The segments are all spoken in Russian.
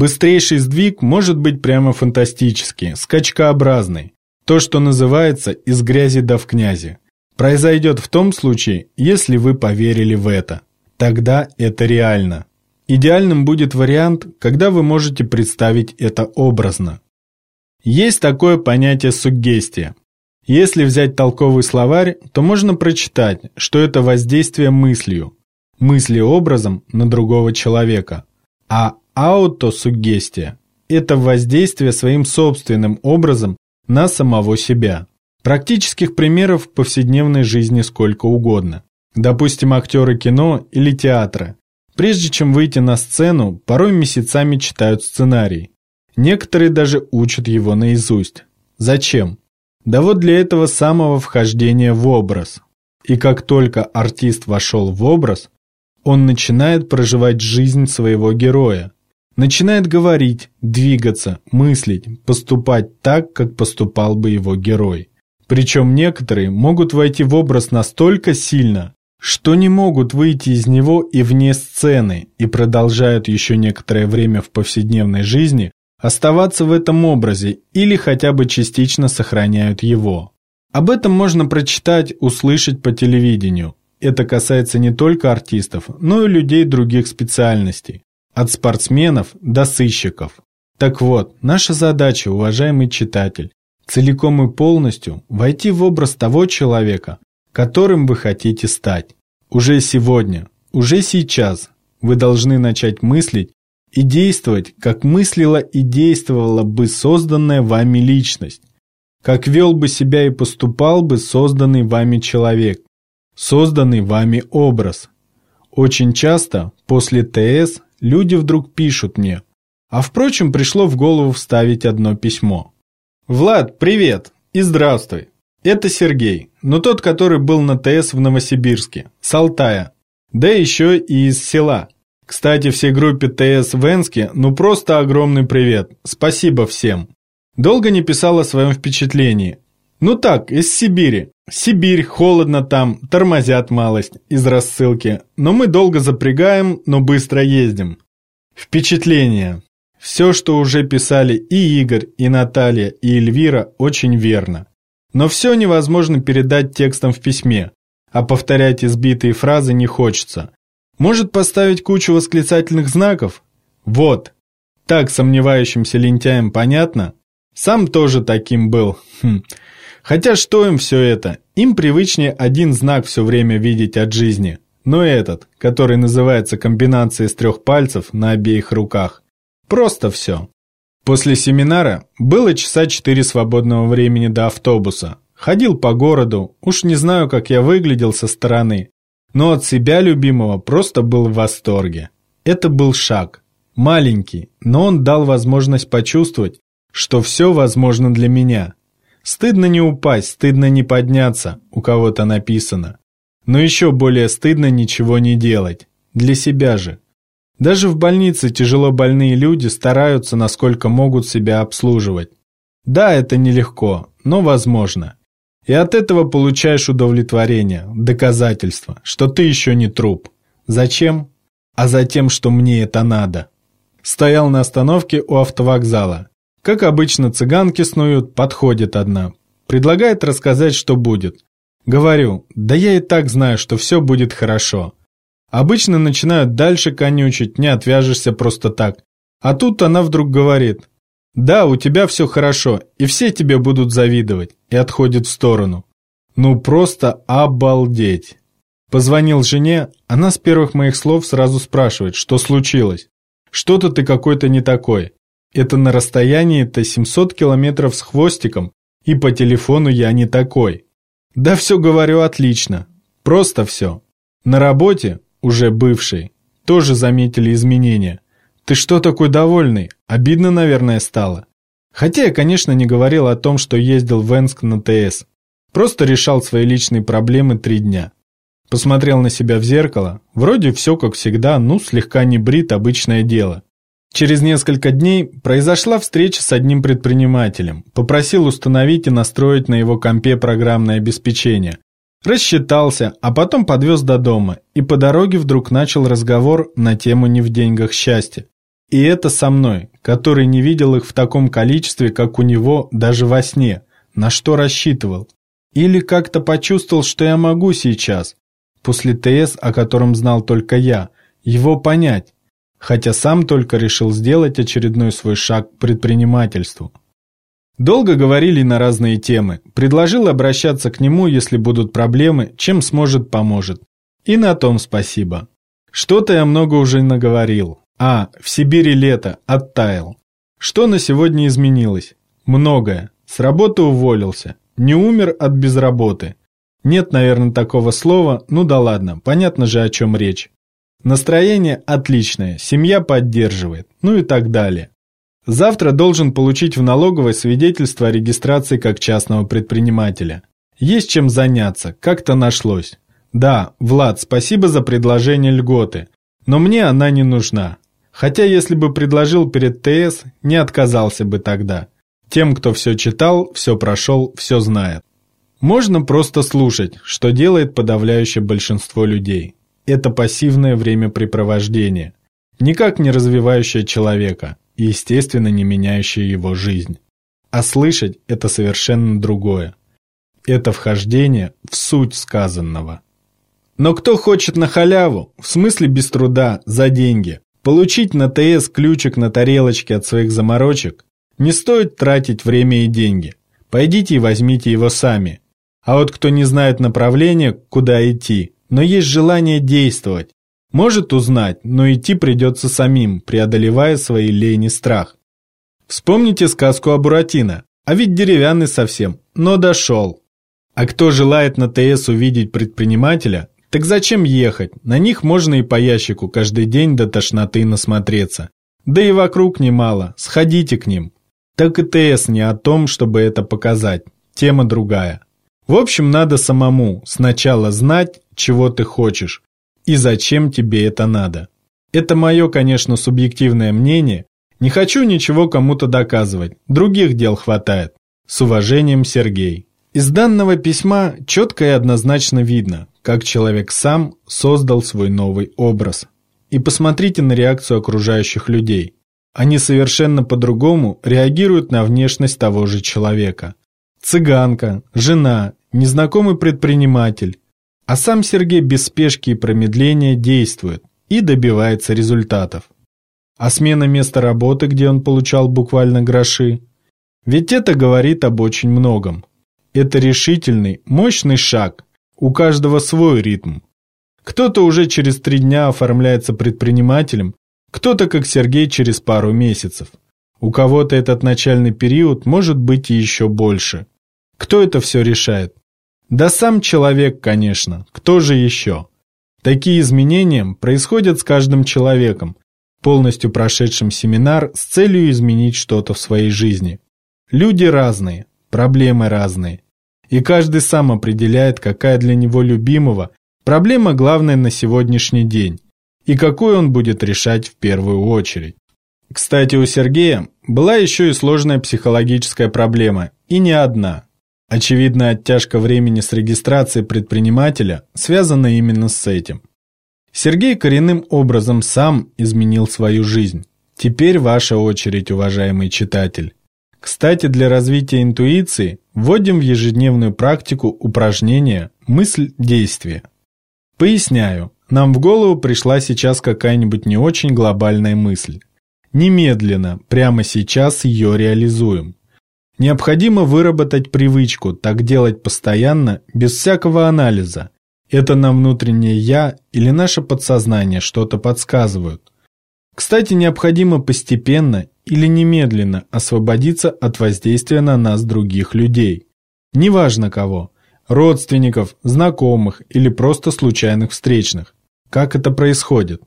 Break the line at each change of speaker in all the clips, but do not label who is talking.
Быстрейший сдвиг может быть прямо фантастический, скачкообразный. То, что называется «из грязи да в князи». Произойдет в том случае, если вы поверили в это. Тогда это реально. Идеальным будет вариант, когда вы можете представить это образно. Есть такое понятие суггестия. Если взять толковый словарь, то можно прочитать, что это воздействие мыслью, мысли образом на другого человека. А аутосуггестия – это воздействие своим собственным образом на самого себя. Практических примеров в повседневной жизни сколько угодно. Допустим, актеры кино или театра. Прежде чем выйти на сцену, порой месяцами читают сценарий. Некоторые даже учат его наизусть. Зачем? Да вот для этого самого вхождения в образ. И как только артист вошел в образ, он начинает проживать жизнь своего героя. Начинает говорить, двигаться, мыслить, поступать так, как поступал бы его герой. Причем некоторые могут войти в образ настолько сильно, что не могут выйти из него и вне сцены, и продолжают еще некоторое время в повседневной жизни оставаться в этом образе или хотя бы частично сохраняют его. Об этом можно прочитать, услышать по телевидению. Это касается не только артистов, но и людей других специальностей, от спортсменов до сыщиков. Так вот, наша задача, уважаемый читатель, целиком и полностью войти в образ того человека, которым вы хотите стать. Уже сегодня, уже сейчас вы должны начать мыслить и действовать, как мыслила и действовала бы созданная вами личность, как вел бы себя и поступал бы созданный вами человек, созданный вами образ. Очень часто после ТС люди вдруг пишут мне, а впрочем пришло в голову вставить одно письмо. «Влад, привет и здравствуй. Это Сергей, но тот, который был на ТС в Новосибирске, с Алтая, да еще и из села». Кстати, всей группе ТС в Энске, ну просто огромный привет. Спасибо всем. Долго не писал о своем впечатлении. Ну так, из Сибири. Сибирь, холодно там, тормозят малость из рассылки. Но мы долго запрягаем, но быстро ездим. Впечатление. Все, что уже писали и Игорь, и Наталья, и Эльвира, очень верно. Но все невозможно передать текстом в письме, а повторять избитые фразы не хочется. Может поставить кучу восклицательных знаков? Вот. Так сомневающимся лентяям понятно? Сам тоже таким был. Хм. Хотя что им все это? Им привычнее один знак все время видеть от жизни. Но этот, который называется комбинацией из трех пальцев на обеих руках. Просто все. После семинара было часа четыре свободного времени до автобуса. Ходил по городу, уж не знаю, как я выглядел со стороны, но от себя любимого просто был в восторге. Это был шаг. Маленький, но он дал возможность почувствовать, что все возможно для меня. Стыдно не упасть, стыдно не подняться, у кого-то написано. Но еще более стыдно ничего не делать. Для себя же. Даже в больнице тяжело больные люди стараются, насколько могут себя обслуживать. Да, это нелегко, но возможно. И от этого получаешь удовлетворение, доказательство, что ты еще не труп. Зачем? А за тем, что мне это надо. Стоял на остановке у автовокзала. Как обычно цыганки снуют, подходит одна. Предлагает рассказать, что будет. Говорю, да я и так знаю, что все будет хорошо. Обычно начинают дальше конючить, не отвяжешься просто так. А тут она вдруг говорит, да, у тебя все хорошо, и все тебе будут завидовать, и отходит в сторону. Ну просто обалдеть. Позвонил жене, она с первых моих слов сразу спрашивает, что случилось. Что-то ты какой-то не такой. Это на расстоянии-то 700 километров с хвостиком, и по телефону я не такой. Да все говорю отлично. Просто все. На работе, уже бывший, тоже заметили изменения. Ты что такой довольный? Обидно, наверное, стало. Хотя я, конечно, не говорил о том, что ездил в Энск на ТС. Просто решал свои личные проблемы три дня. Посмотрел на себя в зеркало. Вроде все как всегда, ну, слегка не брит, обычное дело. Через несколько дней произошла встреча с одним предпринимателем. Попросил установить и настроить на его компе программное обеспечение. Рассчитался, а потом подвез до дома. И по дороге вдруг начал разговор на тему «Не в деньгах счастья». И это со мной, который не видел их в таком количестве, как у него, даже во сне. На что рассчитывал? Или как-то почувствовал, что я могу сейчас, после ТС, о котором знал только я, его понять, хотя сам только решил сделать очередной свой шаг к предпринимательству. Долго говорили на разные темы, предложил обращаться к нему, если будут проблемы, чем сможет, поможет. И на том спасибо. Что-то я много уже наговорил. А, в Сибири лето, оттаял. Что на сегодня изменилось? Многое. С работы уволился. Не умер от безработы. Нет, наверное, такого слова, ну да ладно, понятно же, о чем речь. Настроение отличное, семья поддерживает, ну и так далее. Завтра должен получить в налоговой свидетельство о регистрации как частного предпринимателя. Есть чем заняться, как-то нашлось. Да, Влад, спасибо за предложение льготы, но мне она не нужна. Хотя если бы предложил перед ТС, не отказался бы тогда. Тем, кто все читал, все прошел, все знает. Можно просто слушать, что делает подавляющее большинство людей. Это пассивное времяпрепровождение, никак не развивающее человека и, естественно, не меняющее его жизнь. А слышать – это совершенно другое. Это вхождение в суть сказанного. Но кто хочет на халяву, в смысле без труда, за деньги, получить на ТС ключик на тарелочке от своих заморочек, не стоит тратить время и деньги. Пойдите и возьмите его сами. А вот кто не знает направления, куда идти, но есть желание действовать, может узнать, но идти придется самим, преодолевая свои лень и страх. Вспомните сказку о Буратино, а ведь деревянный совсем, но дошел. А кто желает на ТС увидеть предпринимателя, так зачем ехать? На них можно и по ящику каждый день до тошноты насмотреться. Да и вокруг немало, сходите к ним. Так и ТС не о том, чтобы это показать, тема другая. В общем, надо самому сначала знать, чего ты хочешь, и зачем тебе это надо. Это мое, конечно, субъективное мнение. Не хочу ничего кому-то доказывать, других дел хватает. С уважением, Сергей. Из данного письма четко и однозначно видно, как человек сам создал свой новый образ. И посмотрите на реакцию окружающих людей. Они совершенно по-другому реагируют на внешность того же человека. Цыганка, жена, незнакомый предприниматель, а сам Сергей без спешки и промедления действует и добивается результатов. А смена места работы, где он получал буквально гроши, ведь это говорит об очень многом. Это решительный, мощный шаг, у каждого свой ритм. Кто-то уже через три дня оформляется предпринимателем, кто-то, как Сергей, через пару месяцев. У кого-то этот начальный период может быть и еще больше. Кто это все решает? Да сам человек, конечно, кто же еще? Такие изменения происходят с каждым человеком, полностью прошедшим семинар с целью изменить что-то в своей жизни. Люди разные, проблемы разные. И каждый сам определяет, какая для него любимого проблема главная на сегодняшний день, и какую он будет решать в первую очередь. Кстати, у Сергея была еще и сложная психологическая проблема, и не одна – Очевидно, оттяжка времени с регистрацией предпринимателя связана именно с этим. Сергей коренным образом сам изменил свою жизнь. Теперь ваша очередь, уважаемый читатель. Кстати, для развития интуиции вводим в ежедневную практику упражнение «Мысль-действие». Поясняю, нам в голову пришла сейчас какая-нибудь не очень глобальная мысль. Немедленно, прямо сейчас ее реализуем. Необходимо выработать привычку так делать постоянно, без всякого анализа. Это нам внутреннее «я» или наше подсознание что-то подсказывают. Кстати, необходимо постепенно или немедленно освободиться от воздействия на нас других людей. Неважно кого – родственников, знакомых или просто случайных встречных. Как это происходит?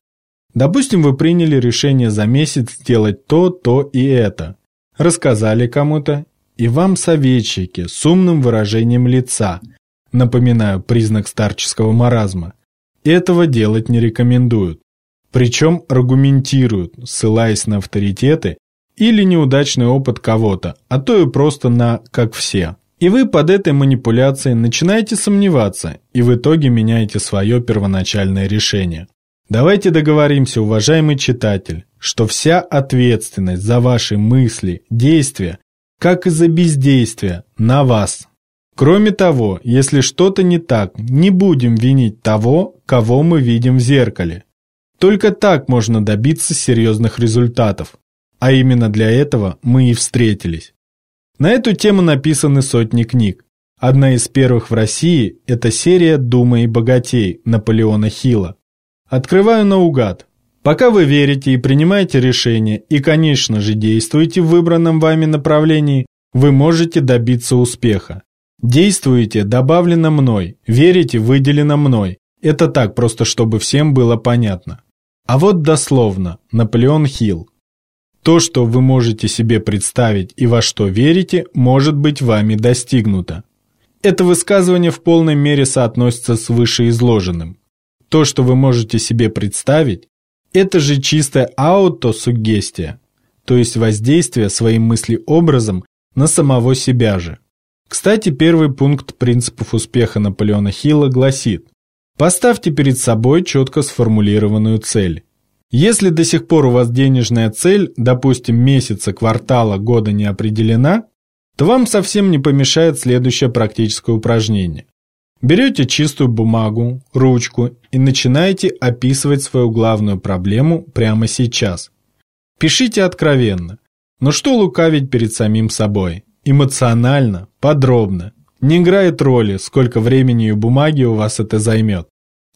Допустим, вы приняли решение за месяц сделать то, то и это. Рассказали кому-то и вам советчики с умным выражением лица, напоминаю, признак старческого маразма, этого делать не рекомендуют. Причем аргументируют, ссылаясь на авторитеты или неудачный опыт кого-то, а то и просто на «как все». И вы под этой манипуляцией начинаете сомневаться и в итоге меняете свое первоначальное решение. Давайте договоримся, уважаемый читатель, что вся ответственность за ваши мысли, действия, как и за бездействие, на вас. Кроме того, если что-то не так, не будем винить того, кого мы видим в зеркале. Только так можно добиться серьезных результатов. А именно для этого мы и встретились. На эту тему написаны сотни книг. Одна из первых в России – это серия «Дума и богатей» Наполеона Хилла. Открываю наугад. Пока вы верите и принимаете решения, и, конечно же, действуете в выбранном вами направлении, вы можете добиться успеха. Действуете добавлено мной, верите выделено мной. Это так, просто чтобы всем было понятно. А вот дословно, Наполеон Хилл. То, что вы можете себе представить и во что верите, может быть вами достигнуто. Это высказывание в полной мере соотносится с вышеизложенным. То, что вы можете себе представить, это же чистая аутосуггестия, то есть воздействие своим мыслеобразом на самого себя же. Кстати, первый пункт принципов успеха Наполеона Хилла гласит «Поставьте перед собой четко сформулированную цель». Если до сих пор у вас денежная цель, допустим, месяца, квартала, года не определена, то вам совсем не помешает следующее практическое упражнение. Берете чистую бумагу, ручку и начинаете описывать свою главную проблему прямо сейчас. Пишите откровенно, но что лукавить перед самим собой? Эмоционально, подробно. Не играет роли, сколько времени и бумаги у вас это займет.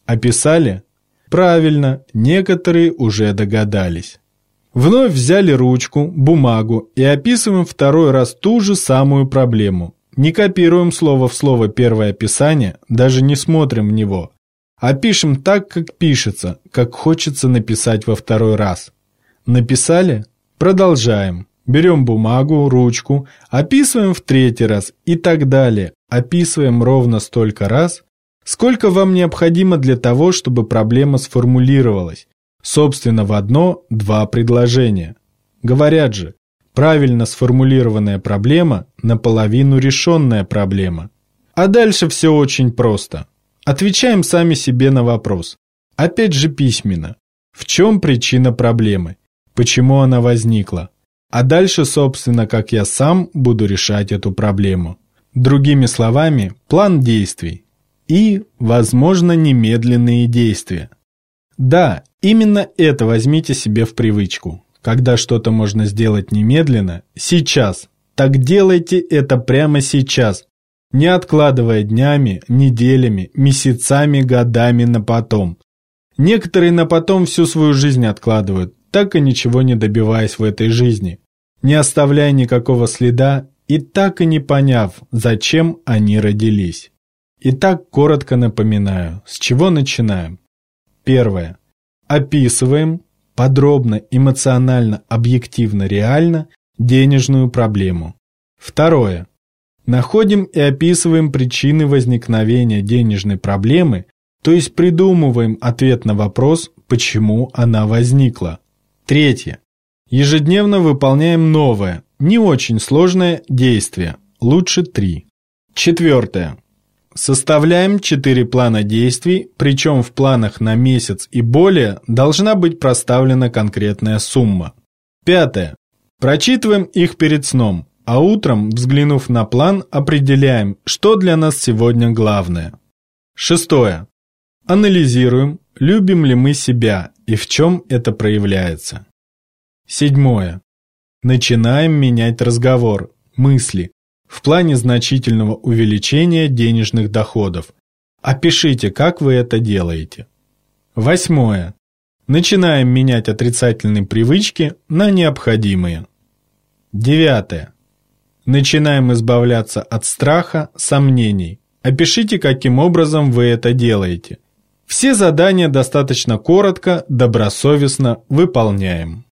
Описали? Правильно, некоторые уже догадались. Вновь взяли ручку, бумагу и описываем второй раз ту же самую проблему. Не копируем слово в слово первое описание, даже не смотрим в него, а пишем так, как пишется, как хочется написать во второй раз. Написали? Продолжаем. Берем бумагу, ручку, описываем в третий раз и так далее. Описываем ровно столько раз, сколько вам необходимо для того, чтобы проблема сформулировалась. Собственно, в одно-два предложения. Говорят же, Правильно сформулированная проблема – наполовину решенная проблема. А дальше все очень просто. Отвечаем сами себе на вопрос. Опять же письменно. В чем причина проблемы? Почему она возникла? А дальше, собственно, как я сам буду решать эту проблему. Другими словами, план действий. И, возможно, немедленные действия. Да, именно это возьмите себе в привычку. Когда что-то можно сделать немедленно, сейчас. Так делайте это прямо сейчас, не откладывая днями, неделями, месяцами, годами на потом. Некоторые на потом всю свою жизнь откладывают, так и ничего не добиваясь в этой жизни, не оставляя никакого следа и так и не поняв, зачем они родились. Итак, коротко напоминаю, с чего начинаем. Первое. Описываем, подробно, эмоционально, объективно, реально денежную проблему. Второе. Находим и описываем причины возникновения денежной проблемы, то есть придумываем ответ на вопрос, почему она возникла. Третье. Ежедневно выполняем новое, не очень сложное действие, лучше три. Четвертое. Составляем 4 плана действий, причем в планах на месяц и более должна быть проставлена конкретная сумма. Пятое. Прочитываем их перед сном, а утром, взглянув на план, определяем, что для нас сегодня главное. Шестое. Анализируем, любим ли мы себя и в чем это проявляется. Седьмое. Начинаем менять разговор, мысли, в плане значительного увеличения денежных доходов. Опишите, как вы это делаете. Восьмое. Начинаем менять отрицательные привычки на необходимые. Девятое. Начинаем избавляться от страха, сомнений. Опишите, каким образом вы это делаете. Все задания достаточно коротко, добросовестно выполняем.